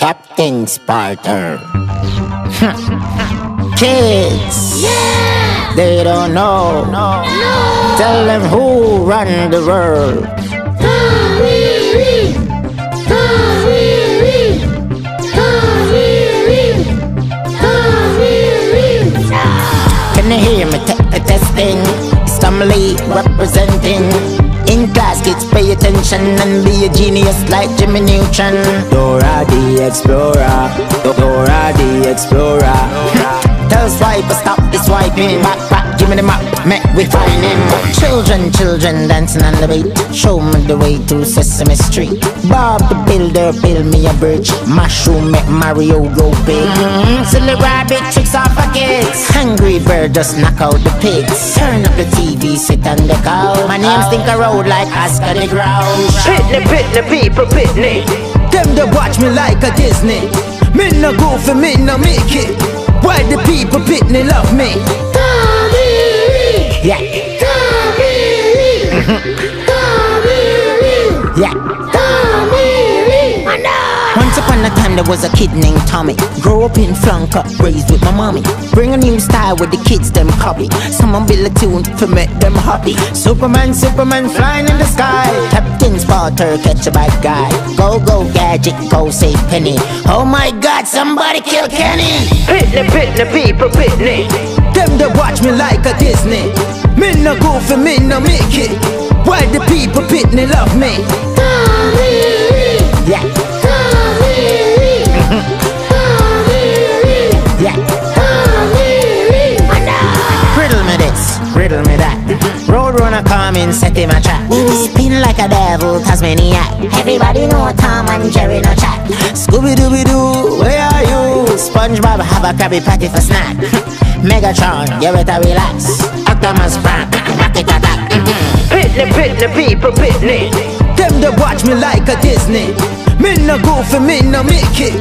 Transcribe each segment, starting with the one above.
Captain Sparta. Kids, Yeah! they don't know. No! no. Tell them who run the world. Can you hear me? Te- te- testing. Stumley representing. Kids pay attention and be a genius like Jimmy Neutron. Dora the Explorer. Dora the Explorer. Tell swiper stop the swiping. Back, back, give me the map. Make we find him. Children, children dancing on the beat. Show me the way to Sesame Street. Bob the Builder build me a bridge. Mushroom make Mario go big. Mm-hmm. Silly rabbit tricks off for kids. Hungry bird just knock out the pigs. Turn up the TV, sit on the couch. My name stink a road like Oscar the Grouch. Pitney, pitney, people, pitney. Them that watch me like a Disney. Me no go for me no make it. Why the people pitney love me? Yeah. Once upon a time there was a kid named Tommy. Grew up in Flanker, raised with my mommy. Bring a new style with the kids them copy. Someone build a tune for make them happy. Superman, Superman flying in the sky. Captain Sparta, catch a bad guy. Go, go, gadget, go save Penny. Oh my god, somebody kill Kenny. Pitney, pitney, people, pitney. Them that watch me like a Disney. Me no go for me no make it. Why the people pitney love me? Hariri! Yeah, Hariri! Hariri! yeah Hariri! Riddle me this, riddle me that Roadrunner coming, set him a trap Spin like a devil, Tasmaniac Everybody know Tom and Jerry no chat Scooby-Dooby-Doo, where are you? SpongeBob have a Krabby Patty for snack Megatron, you better relax Thomas Brown. Pitney, pitney, people, pitney. Them they watch me like a Disney. Me no go for me no Mickey.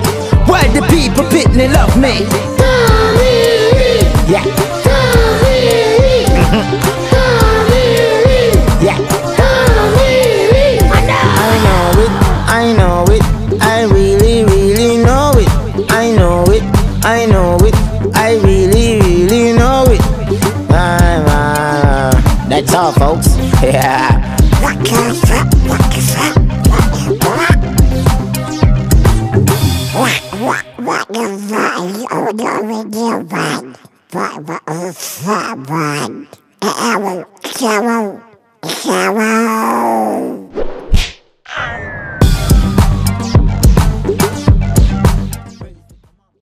Why the people pitney love me? Tommy, Yeah. Tommy, yeah. I know it, I know it, I really, really know it. I know it, I know it, I really. Yeah. What is that? What is that? What is that? What, what, what is that? You don't do one. What, what is that one? Shallow, shallow, shallow.